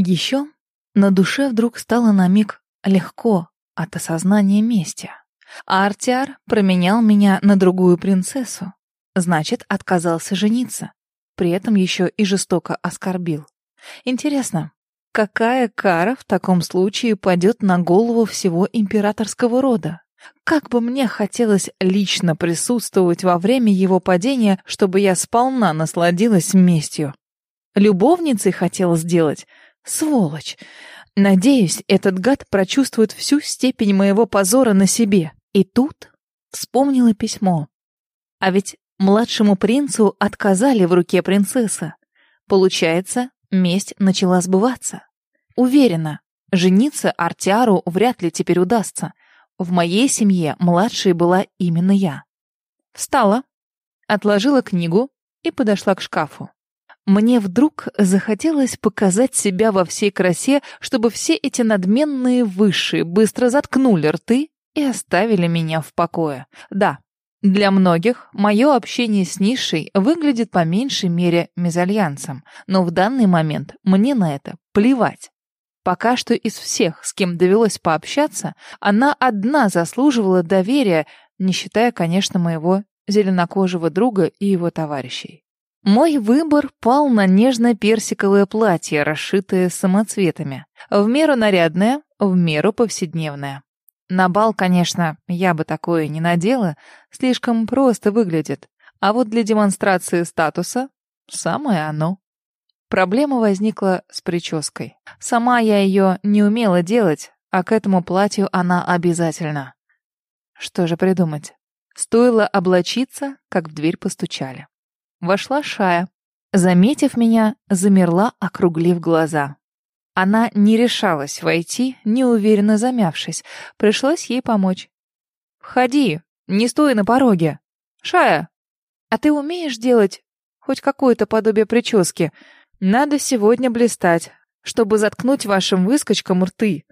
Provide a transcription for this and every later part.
Еще на душе вдруг стало на миг легко от осознания мести. Артиар променял меня на другую принцессу. Значит, отказался жениться. При этом еще и жестоко оскорбил. Интересно, какая кара в таком случае падет на голову всего императорского рода? Как бы мне хотелось лично присутствовать во время его падения, чтобы я сполна насладилась местью. Любовницей хотела сделать? Сволочь! Надеюсь, этот гад прочувствует всю степень моего позора на себе. И тут вспомнила письмо. А ведь младшему принцу отказали в руке принцессы. Получается, месть начала сбываться. Уверена, жениться Артиару вряд ли теперь удастся. В моей семье младшей была именно я. Встала, отложила книгу и подошла к шкафу. Мне вдруг захотелось показать себя во всей красе, чтобы все эти надменные высшие быстро заткнули рты и оставили меня в покое. Да, для многих мое общение с низшей выглядит по меньшей мере мезальянсом, но в данный момент мне на это плевать. Пока что из всех, с кем довелось пообщаться, она одна заслуживала доверия, не считая, конечно, моего зеленокожего друга и его товарищей. Мой выбор пал на нежно-персиковое платье, расшитое самоцветами. В меру нарядное, в меру повседневное. На бал, конечно, я бы такое не надела, слишком просто выглядит. А вот для демонстрации статуса самое оно. Проблема возникла с прической. Сама я ее не умела делать, а к этому платью она обязательно. Что же придумать? Стоило облачиться, как в дверь постучали. Вошла Шая. Заметив меня, замерла, округлив глаза. Она не решалась войти, неуверенно замявшись. Пришлось ей помочь. «Входи, не стой на пороге. Шая, а ты умеешь делать хоть какое-то подобие прически?» Надо сегодня блистать, чтобы заткнуть вашим выскочкам рты.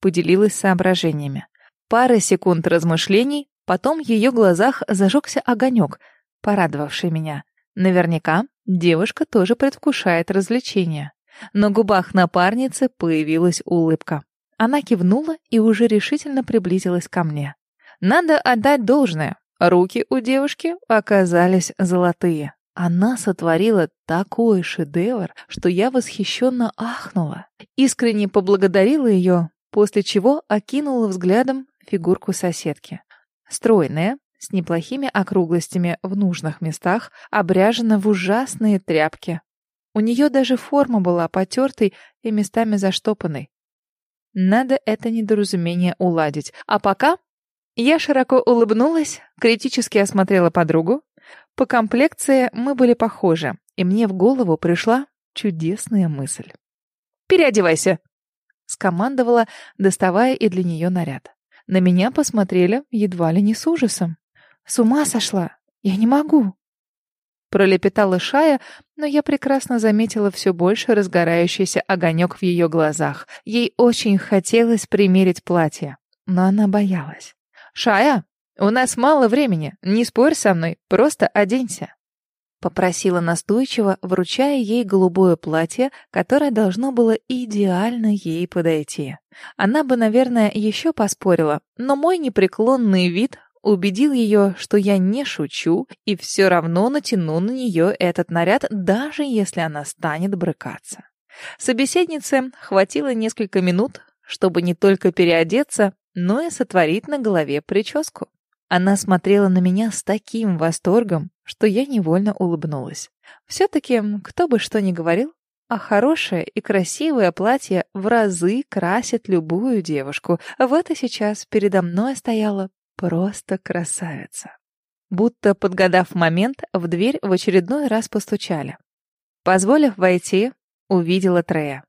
Поделилась соображениями. Пара секунд размышлений, потом в ее глазах зажегся огонек, порадовавший меня. Наверняка девушка тоже предвкушает развлечения. На губах напарницы появилась улыбка. Она кивнула и уже решительно приблизилась ко мне. Надо отдать должное. Руки у девушки оказались золотые. Она сотворила такой шедевр, что я восхищенно ахнула. Искренне поблагодарила ее, после чего окинула взглядом фигурку соседки. Стройная, с неплохими округлостями в нужных местах, обряжена в ужасные тряпки. У нее даже форма была потертой и местами заштопанной. Надо это недоразумение уладить. А пока я широко улыбнулась, критически осмотрела подругу, по комплекции мы были похожи, и мне в голову пришла чудесная мысль. «Переодевайся!» — скомандовала, доставая и для нее наряд. На меня посмотрели едва ли не с ужасом. «С ума сошла! Я не могу!» Пролепетала Шая, но я прекрасно заметила все больше разгорающийся огонек в ее глазах. Ей очень хотелось примерить платье, но она боялась. «Шая, «У нас мало времени, не спорь со мной, просто оденься», — попросила настойчиво, вручая ей голубое платье, которое должно было идеально ей подойти. Она бы, наверное, еще поспорила, но мой непреклонный вид убедил ее, что я не шучу и все равно натяну на нее этот наряд, даже если она станет брыкаться. Собеседнице хватило несколько минут, чтобы не только переодеться, но и сотворить на голове прическу. Она смотрела на меня с таким восторгом, что я невольно улыбнулась. Все-таки, кто бы что ни говорил, а хорошее и красивое платье в разы красит любую девушку. В это сейчас передо мной стояла просто красавица. Будто подгадав момент, в дверь в очередной раз постучали. Позволив войти, увидела Трея.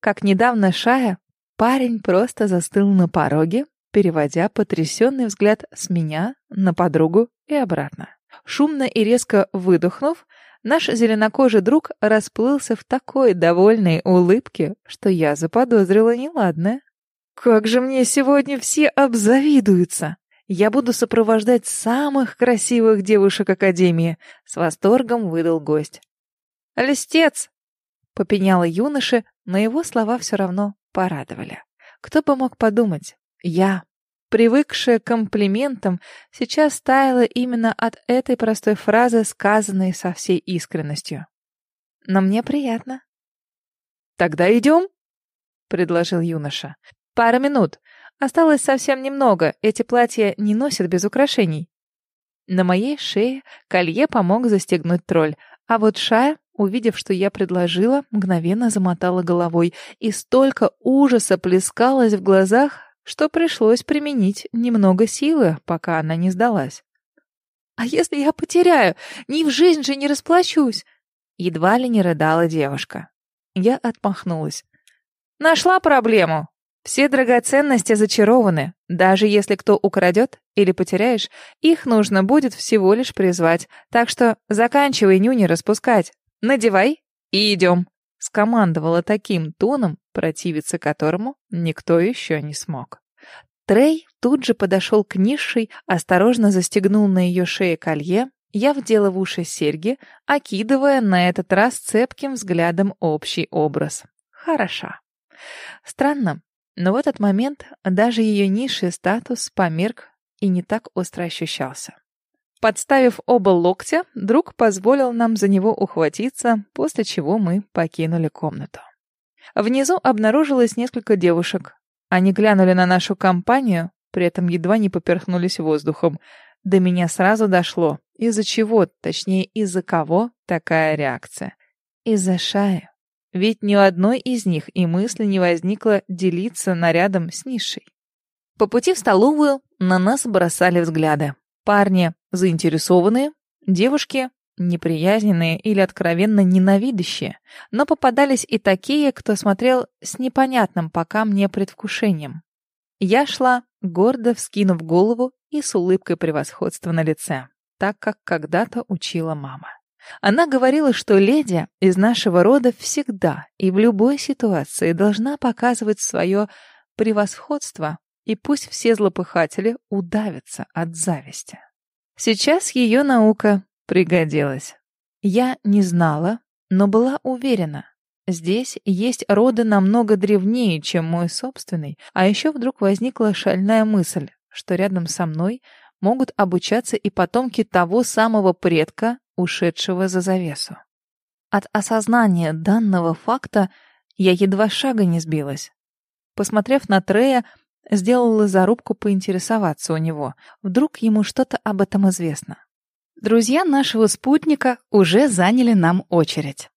Как недавно Шая, парень просто застыл на пороге, переводя потрясенный взгляд с меня на подругу и обратно. Шумно и резко выдохнув, наш зеленокожий друг расплылся в такой довольной улыбке, что я заподозрила неладное. «Как же мне сегодня все обзавидуются!» Я буду сопровождать самых красивых девушек Академии, с восторгом выдал гость. «Листец!» — попеняла юноше, но его слова все равно порадовали. Кто бы мог подумать, я, привыкшая к комплиментам, сейчас таяла именно от этой простой фразы, сказанной со всей искренностью. Но мне приятно. «Тогда идем?» — предложил юноша. «Пара минут. Осталось совсем немного. Эти платья не носят без украшений». На моей шее колье помог застегнуть тролль, а вот Шая, увидев, что я предложила, мгновенно замотала головой, и столько ужаса плескалось в глазах, что пришлось применить немного силы, пока она не сдалась. «А если я потеряю? Ни в жизнь же не расплачусь!» Едва ли не рыдала девушка. Я отмахнулась. «Нашла проблему. Все драгоценности зачарованы. Даже если кто украдет или потеряешь, их нужно будет всего лишь призвать. Так что заканчивай нюни распускать. Надевай и идем. Скомандовала таким тоном, противиться которому никто еще не смог. Трей тут же подошел к низшей, осторожно застегнул на ее шее колье, я вдела в уши серьги, окидывая на этот раз цепким взглядом общий образ. Хороша. Странно, но в этот момент даже ее низший статус померк и не так остро ощущался. Подставив оба локтя, друг позволил нам за него ухватиться, после чего мы покинули комнату. Внизу обнаружилось несколько девушек. Они глянули на нашу компанию, при этом едва не поперхнулись воздухом. До меня сразу дошло, из-за чего, точнее, из-за кого такая реакция. Из-за Шая. Ведь ни у одной из них и мысли не возникло делиться нарядом с низшей. По пути в столовую на нас бросали взгляды. Парни заинтересованные, девушки неприязненные или откровенно ненавидящие, но попадались и такие, кто смотрел с непонятным пока мне предвкушением. Я шла, гордо вскинув голову и с улыбкой превосходства на лице, так как когда-то учила мама. Она говорила, что леди из нашего рода всегда и в любой ситуации должна показывать свое превосходство, и пусть все злопыхатели удавятся от зависти. Сейчас ее наука пригодилась. Я не знала, но была уверена. Здесь есть роды намного древнее, чем мой собственный, а еще вдруг возникла шальная мысль, что рядом со мной могут обучаться и потомки того самого предка, ушедшего за завесу. От осознания данного факта я едва шага не сбилась. Посмотрев на Трея, сделала зарубку поинтересоваться у него. Вдруг ему что-то об этом известно. Друзья нашего спутника уже заняли нам очередь.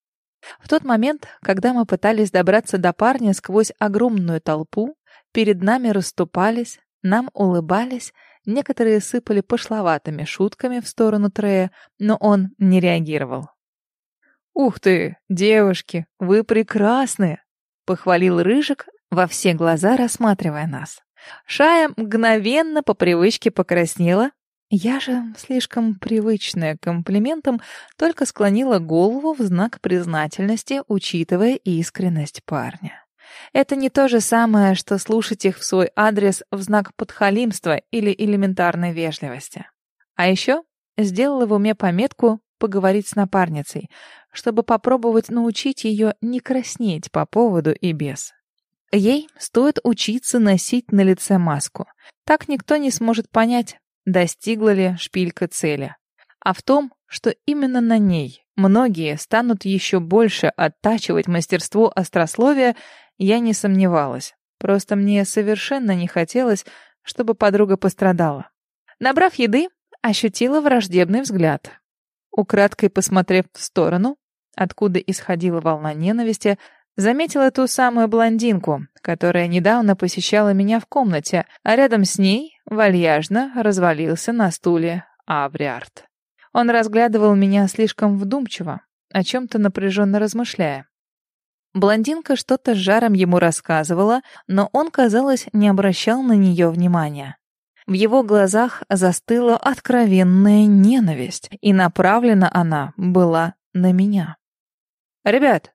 В тот момент, когда мы пытались добраться до парня сквозь огромную толпу, перед нами расступались, нам улыбались Некоторые сыпали пошловатыми шутками в сторону Трея, но он не реагировал. «Ух ты, девушки, вы прекрасны!» — похвалил Рыжик, во все глаза рассматривая нас. Шая мгновенно по привычке покраснела. Я же, слишком привычная к комплиментам, только склонила голову в знак признательности, учитывая искренность парня. Это не то же самое, что слушать их в свой адрес в знак подхалимства или элементарной вежливости. А еще сделала в уме пометку поговорить с напарницей, чтобы попробовать научить ее не краснеть по поводу и без. Ей стоит учиться носить на лице маску. Так никто не сможет понять, достигла ли шпилька цели. А в том, что именно на ней многие станут еще больше оттачивать мастерство острословия, я не сомневалась. Просто мне совершенно не хотелось, чтобы подруга пострадала. Набрав еды, ощутила враждебный взгляд. Украдкой посмотрев в сторону, откуда исходила волна ненависти, заметила ту самую блондинку, которая недавно посещала меня в комнате, а рядом с ней вальяжно развалился на стуле Авриард. Он разглядывал меня слишком вдумчиво, о чем-то напряженно размышляя. Блондинка что-то с жаром ему рассказывала, но он, казалось, не обращал на нее внимания. В его глазах застыла откровенная ненависть, и направлена она была на меня. «Ребят,